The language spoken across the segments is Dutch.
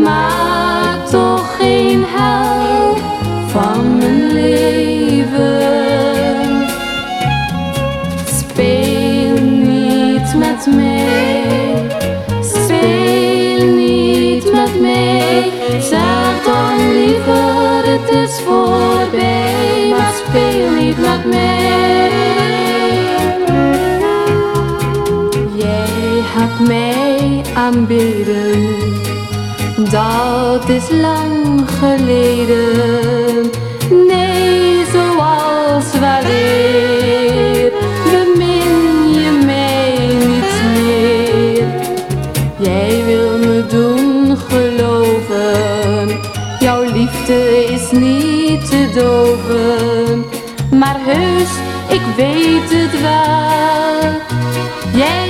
maak toch geen hel van mijn leven. Speel niet met mij, speel niet met mij. Zeg dan liever, het is voorbij, maar speel niet met mij. Jij hebt mij aanbidden dat is lang geleden. Nee, zoals weleer bemin je mij niet meer. Jij wil me doen geloven, jouw liefde is niet te doven. Maar heus, ik weet het wel, jij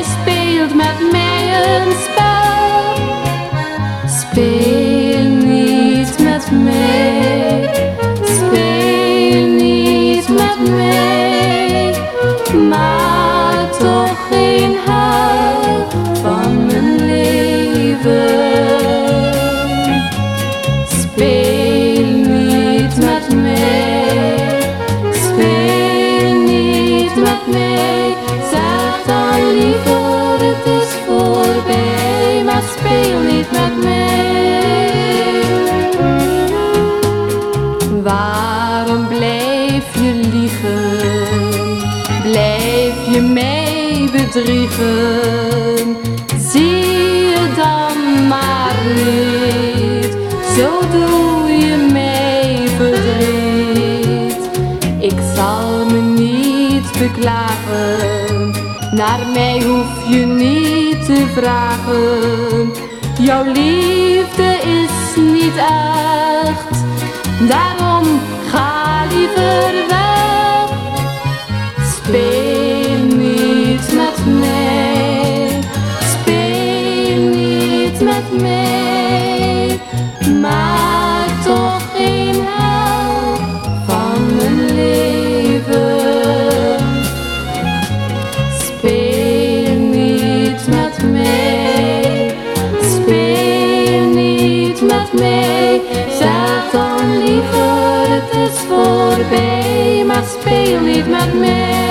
je mij bedriegen? Zie je dan maar niet, zo doe je mij verdriet. Ik zal me niet beklagen, naar mij hoef je niet te vragen. Jouw liefde is niet echt, daarom voorbij, maar speel niet met mij.